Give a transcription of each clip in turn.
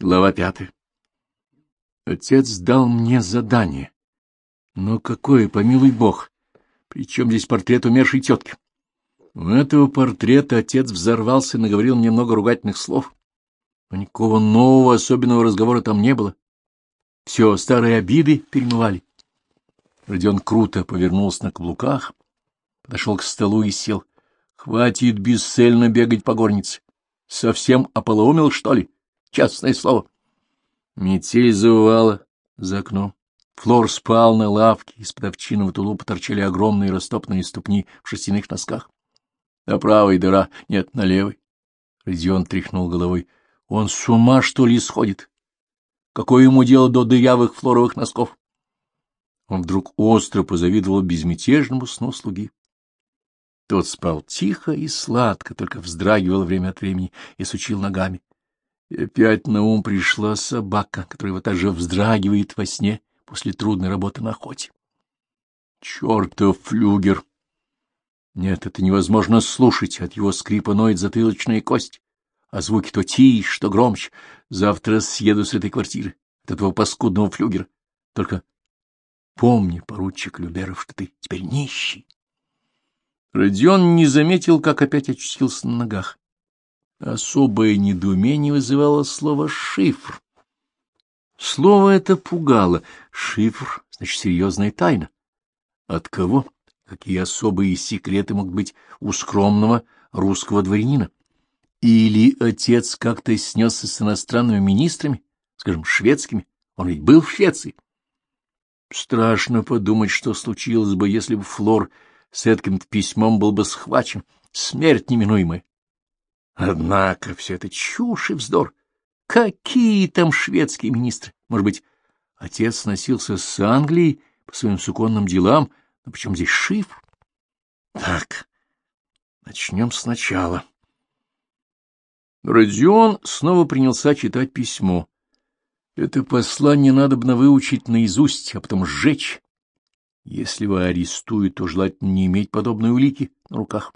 Глава пятая. Отец дал мне задание. Но какое, помилуй бог, причем здесь портрет умершей тетки? У этого портрета отец взорвался и наговорил мне много ругательных слов. Но никакого нового особенного разговора там не было. Все, старые обиды перемывали. Родион круто повернулся на каблуках, подошел к столу и сел. Хватит бесцельно бегать по горнице. Совсем ополоумел, что ли? Честное слово. Метель завывала за окном. Флор спал на лавке, из-под овчиного тулупа торчали огромные растопные ступни в шерстяных носках. На правой дыра, нет, на левой. Родион тряхнул головой. Он с ума, что ли, сходит? Какое ему дело до дырявых флоровых носков? Он вдруг остро позавидовал безмятежному сну слуги. Тот спал тихо и сладко, только вздрагивал время от времени и сучил ногами. И опять на ум пришла собака, которая вот так же вздрагивает во сне после трудной работы на охоте. Чертов флюгер! Нет, это невозможно слушать, от его скрипа ноет затылочная кость, а звуки то тише, что громче. Завтра съеду с этой квартиры, от этого паскудного флюгера. Только помни, поручик Люберов, что ты теперь нищий. Родион не заметил, как опять очутился на ногах. Особое недоумение вызывало слово «шифр». Слово это пугало. Шифр — значит, серьезная тайна. От кого? Какие особые секреты могут быть у скромного русского дворянина? Или отец как-то снесся с иностранными министрами, скажем, шведскими? Он ведь был в Швеции. Страшно подумать, что случилось бы, если бы Флор с этим письмом был бы схвачен. Смерть неминуемая. Однако все это чушь и вздор. Какие там шведские министры? Может быть, отец носился с Англией по своим суконным делам, но причем здесь шифр? Так, начнем сначала. Родион снова принялся читать письмо. Это послание надо бы выучить наизусть, а потом сжечь. Если его арестуют, то желательно не иметь подобной улики на руках.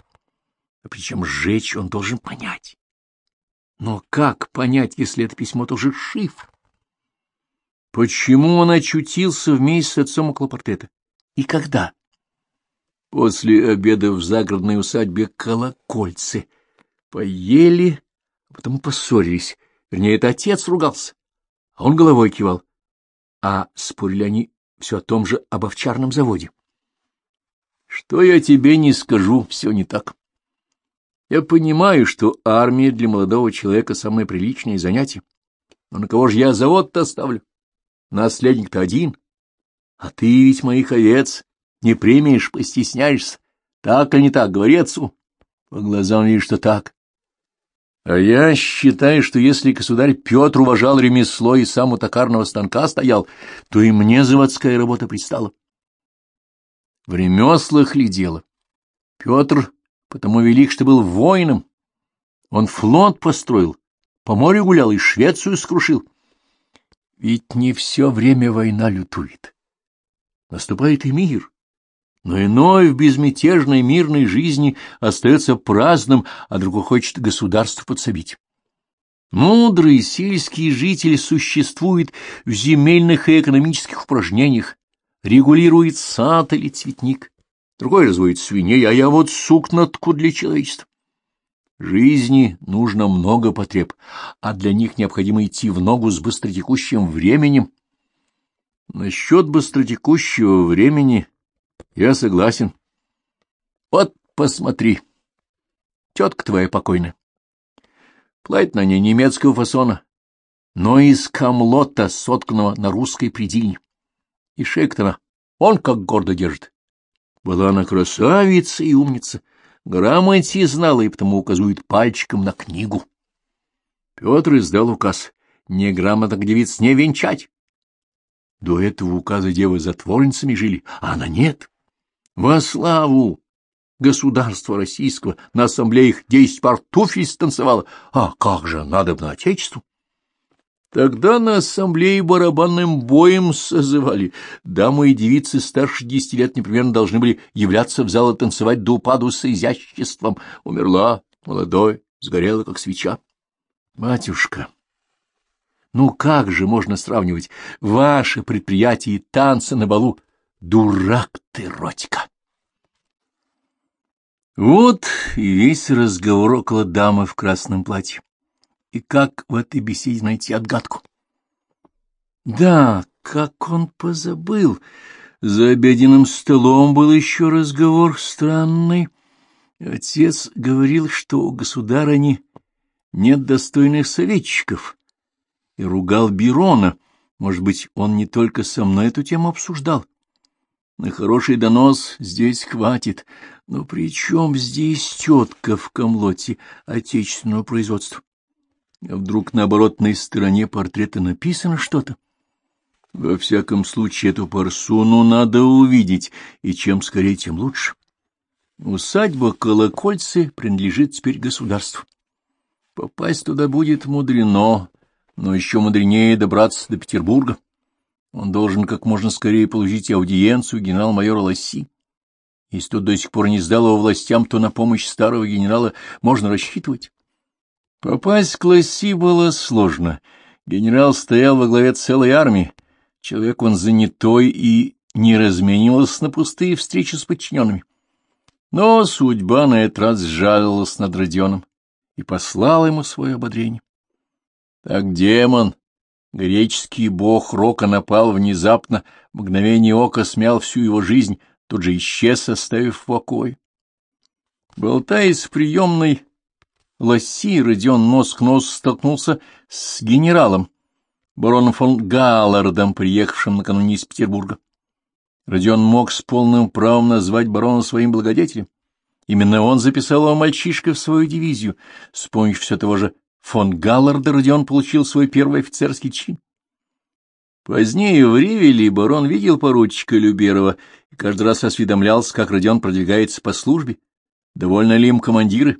А причем сжечь он должен понять. Но как понять, если это письмо тоже шифр? Почему он очутился вместе с отцом около портрета? И когда? После обеда в загородной усадьбе Колокольцы. Поели, а потом поссорились. Вернее, это отец ругался, а он головой кивал. А спорили они все о том же об овчарном заводе. Что я тебе не скажу, все не так. Я понимаю, что армия для молодого человека самое приличное занятие. Но на кого же я завод-то оставлю? Наследник-то один. А ты ведь моих овец не примешь, постесняешься. Так или не так, говори отцу. По глазам видишь, что так. А я считаю, что если государь Петр уважал ремесло и сам у токарного станка стоял, то и мне заводская работа пристала. В ремеслах ли дело? Петр потому велик, что был воином. Он флот построил, по морю гулял и Швецию скрушил. Ведь не все время война лютует. Наступает и мир. Но иной в безмятежной мирной жизни остается праздным, а другой хочет государство подсобить. Мудрый сельский житель существует в земельных и экономических упражнениях, регулирует сад или цветник, другой разводит свиней, а я вот сук натку для человечества. Жизни нужно много потреб, а для них необходимо идти в ногу с быстротекущим временем. Насчет быстротекущего времени я согласен. Вот посмотри. Тетка твоя покойная. Платье на ней немецкого фасона, но из камлота, сотканного на русской предельне. И шейка он как гордо держит. Была она красавица и умница, грамоте знала и потому указывает пальчиком на книгу. Петр издал указ неграмотных девиц не венчать. До этого указа девы затворницами жили, а она нет. Во славу государства российского на ассамблеях десять пар туфель станцевала. А как же, надо на отечеству. Тогда на ассамблее барабанным боем созывали. Дамы и девицы старше десяти лет непременно должны были являться в зал и танцевать до упаду с изяществом. Умерла, молодой, сгорела, как свеча. Матюшка, Ну как же можно сравнивать ваше предприятие и танцы на балу? Дурак ты, Родька! Вот и весь разговор около дамы в красном платье. И как в этой беседе найти отгадку? Да, как он позабыл! За обеденным столом был еще разговор странный. Отец говорил, что у государыни нет достойных советчиков, и ругал Бирона. Может быть, он не только со мной эту тему обсуждал. На хороший донос здесь хватит. Но при чем здесь тетка в комлоте отечественного производства? Вдруг на оборотной стороне портрета написано что-то? Во всяком случае, эту парсуну надо увидеть, и чем скорее, тем лучше. Усадьба Колокольцы принадлежит теперь государству. Попасть туда будет мудрено, но еще мудренее добраться до Петербурга. Он должен как можно скорее получить аудиенцию генерал-майора Ласси. Если тот до сих пор не сдал его властям, то на помощь старого генерала можно рассчитывать. Попасть к Ласси было сложно. Генерал стоял во главе целой армии, Человек он занятой и не разменивался на пустые встречи с подчиненными. Но судьба на этот раз сжалилась над Родионом и послала ему свое ободрение. Так демон, греческий бог Рока, напал внезапно, мгновение ока смял всю его жизнь, тут же исчез, оставив в покое. Болтаясь в приемной Лосси, Родион нос к носу столкнулся с генералом, бароном фон Галлардом, приехавшим накануне из Петербурга. Родион мог с полным правом назвать барона своим благодетелем. Именно он записал его мальчишкой в свою дивизию. С помощью все того же фон Галларда Родион получил свой первый офицерский чин. Позднее в Ривеле барон видел поручика Люберова и каждый раз осведомлялся, как Родион продвигается по службе, довольны ли им командиры,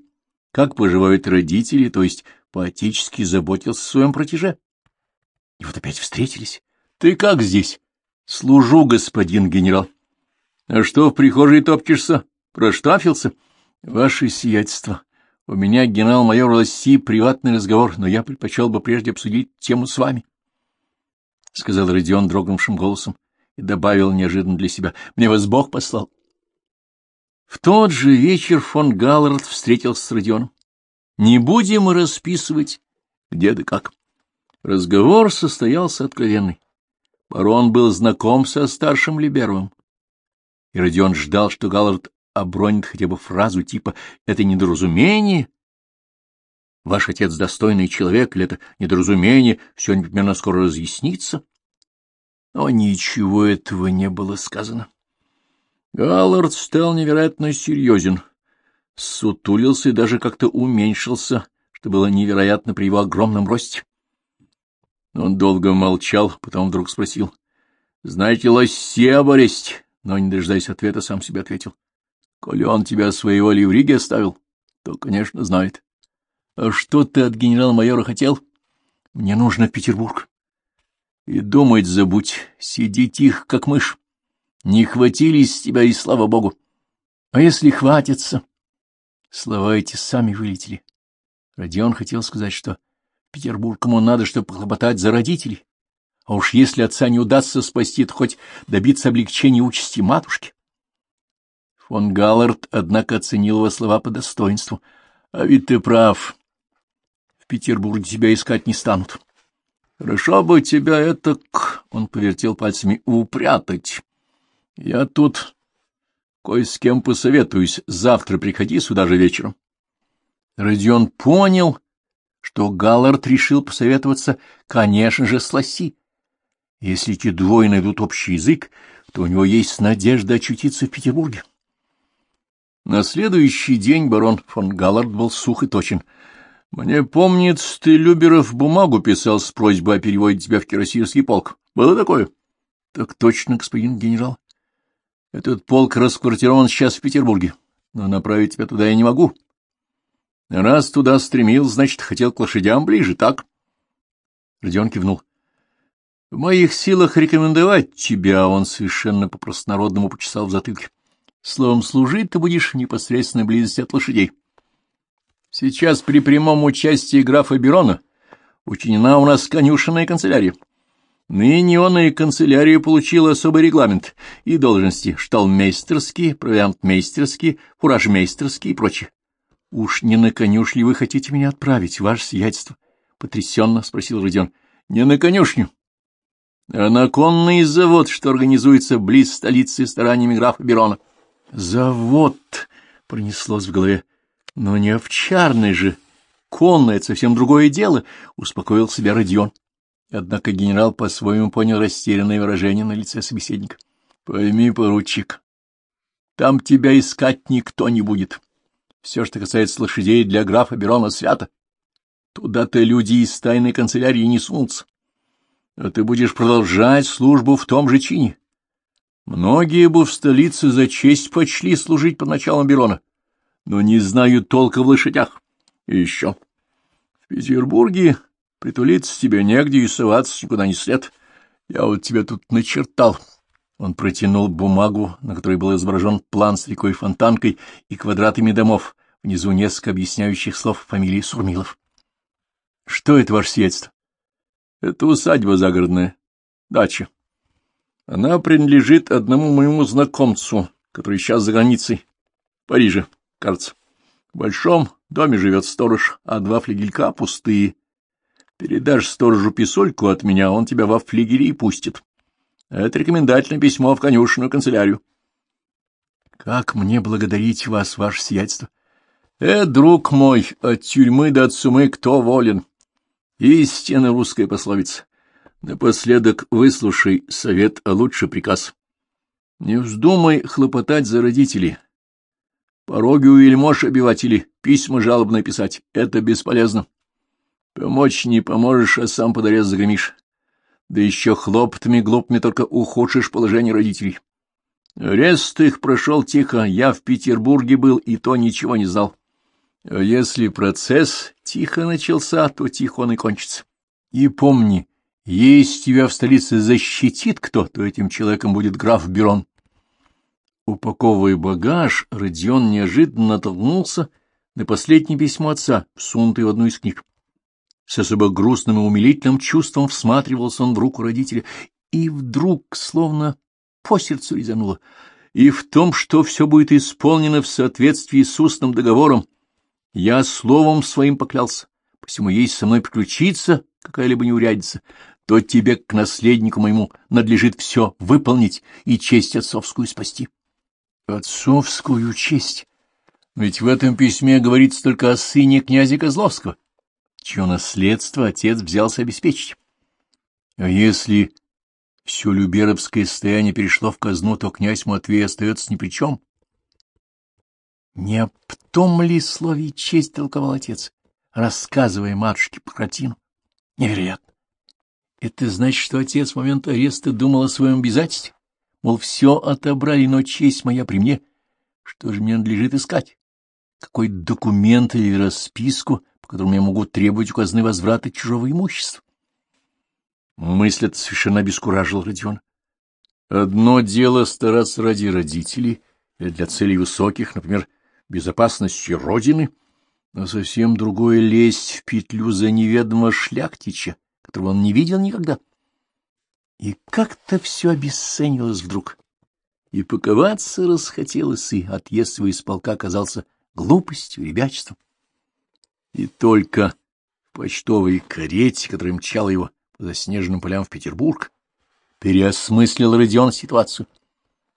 как поживают родители, то есть поотечески заботился о своем протеже. И вот опять встретились. Ты как здесь? Служу, господин генерал. А что в прихожей топчешься? Проштафился? Ваше сиятельство. У меня генерал-майор Лосси приватный разговор, но я предпочел бы прежде обсудить тему с вами. — сказал Родион дрогнувшим голосом и добавил неожиданно для себя. — Мне вас Бог послал. В тот же вечер фон Галлард встретился с Родионом. Не будем расписывать, где да как. Разговор состоялся откровенный. Барон был знаком со старшим Либеровым. И Родион ждал, что Галлард обронит хотя бы фразу типа «это недоразумение». Ваш отец достойный человек, или это недоразумение, все непременно скоро разъяснится. Но ничего этого не было сказано. Галлард стал невероятно серьезен, сутулился и даже как-то уменьшился, что было невероятно при его огромном росте. Он долго молчал, потом вдруг спросил. — Знаете, лосе Боресть? Но, не дожидаясь ответа, сам себе ответил. — Коли он тебя своего ливриги оставил, то, конечно, знает. — А что ты от генерал-майора хотел? — Мне нужно в Петербург. — И думать забудь, сиди тихо, как мышь. Не хватились тебя, и слава богу. А если хватится? Слова эти сами вылетели. Родион хотел сказать, что Петербург ему надо, чтобы похлопотать за родителей. А уж если отца не удастся спасти, то хоть добиться облегчения участи матушки. Фон Галлард, однако, оценил его слова по достоинству. — А ведь ты прав. В Петербурге тебя искать не станут. — Хорошо бы тебя это... — он повертел пальцами. — Упрятать. Я тут кое с кем посоветуюсь. Завтра приходи сюда же вечером. Родион понял что Галлард решил посоветоваться, конечно же, с Лосси. Если эти двое найдут общий язык, то у него есть надежда очутиться в Петербурге. На следующий день барон фон Галлард был сух и точен. — Мне помнится, ты, Люберов, бумагу писал с просьбой о переводе тебя в Кирасирский полк. Было такое? — Так точно, господин генерал. Этот полк расквартирован сейчас в Петербурге, но направить тебя туда я не могу. Раз туда стремил, значит, хотел к лошадям ближе, так? Родион кивнул. — В моих силах рекомендовать тебя, — он совершенно по-простонародному почесал в затылке. — Словом, служить ты будешь в непосредственной близости от лошадей. Сейчас при прямом участии графа Берона учинена у нас конюшенная канцелярия. Ныне он и канцелярия получила особый регламент и должности шталмейстерские, провиантмейстерские, фуражмейстерские и прочее. — Уж не на конюшню вы хотите меня отправить, ваше сиятельство? — потрясенно спросил Родион. — Не на конюшню, а на конный завод, что организуется близ столицы стараниями графа Берона. — Завод! — пронеслось в голове. — Но не овчарный же. Конное — это совсем другое дело, — успокоил себя Родион. Однако генерал по-своему понял растерянное выражение на лице собеседника. — Пойми, поручик, там тебя искать никто не будет. Все, что касается лошадей для графа Берона, свято. Туда-то люди из тайной канцелярии не сунутся. А ты будешь продолжать службу в том же чине. Многие бы в столице за честь почли служить под началом Берона, но не знают толка в лошадях. И еще. В Петербурге Притулиться тебе негде и соваться никуда не след. Я вот тебе тут начертал. Он протянул бумагу, на которой был изображен план с рекой Фонтанкой и квадратами домов, внизу несколько объясняющих слов фамилии Сурмилов. — Что это ваше сиятельство? — Это усадьба загородная, дача. Она принадлежит одному моему знакомцу, который сейчас за границей, в Париже, кажется. В большом доме живет сторож, а два флигелька пустые, Передашь сторожу писольку от меня, он тебя во флигере и пустит. Это рекомендательное письмо в конюшенную канцелярию. — Как мне благодарить вас, ваше сиятельство? — Э, друг мой, от тюрьмы до отсумы кто волен? Истинно русская пословица. Напоследок выслушай совет, а лучше приказ. Не вздумай хлопотать за родителей. Пороги у вельмож обиватели, письма жалобные писать — это бесполезно. Помочь не поможешь, а сам под арест загремишь. Да еще хлопотами глупыми только ухудшишь положение родителей. Арест их прошел тихо, я в Петербурге был, и то ничего не знал. А если процесс тихо начался, то тихо он и кончится. И помни, если тебя в столице защитит кто, то этим человеком будет граф Берон. Упаковывая багаж, Родион неожиданно натолкнулся на последнее письмо отца, всунутое в одну из книг. С особо грустным и умилительным чувством всматривался он в руку родителя, и вдруг, словно по сердцу резануло, и в том, что все будет исполнено в соответствии с устным договором, я словом своим поклялся, посему есть со мной приключиться какая-либо неурядица, то тебе, к наследнику моему, надлежит все выполнить и честь отцовскую спасти. Отцовскую честь? Ведь в этом письме говорится только о сыне князя Козловского чье наследство отец взялся обеспечить. А если все люберовское состояние перешло в казну, то князь Матвей остается ни при чем. Не об том ли слове честь толковал отец, рассказывая матушке про картину? Невероятно. Это значит, что отец в момент ареста думал о своем обязательстве, мол, все отобрали, но честь моя при мне. Что же мне надлежит искать? Какой документ или расписку, по которому я могу требовать у казны возврата чужого имущества. Мысль эта совершенно обескуражила Родиона. Одно дело стараться ради родителей или для целей высоких, например, безопасности Родины, но совсем другое — лезть в петлю за неведомого шляхтича, которого он не видел никогда. И как-то все обесценилось вдруг. И паковаться расхотелось, и отъезд его из полка оказался глупостью, ребячеством. И только в почтовой карете, которая мчала его по заснеженным полям в Петербург, переосмыслил Родион ситуацию.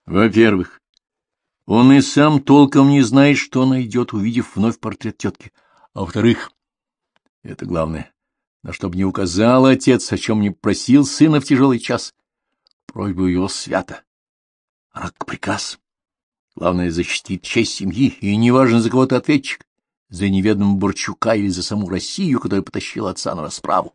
Во-первых, он и сам толком не знает, что найдет, увидев вновь портрет тетки. А во-вторых, это главное, на что бы не указал отец, о чем не просил сына в тяжелый час, просьба его свята. Она как приказ. Главное — защитить честь семьи, и неважно, за кого ты ответчик за неведомого Борчука или за саму Россию, которая потащила отца на расправу.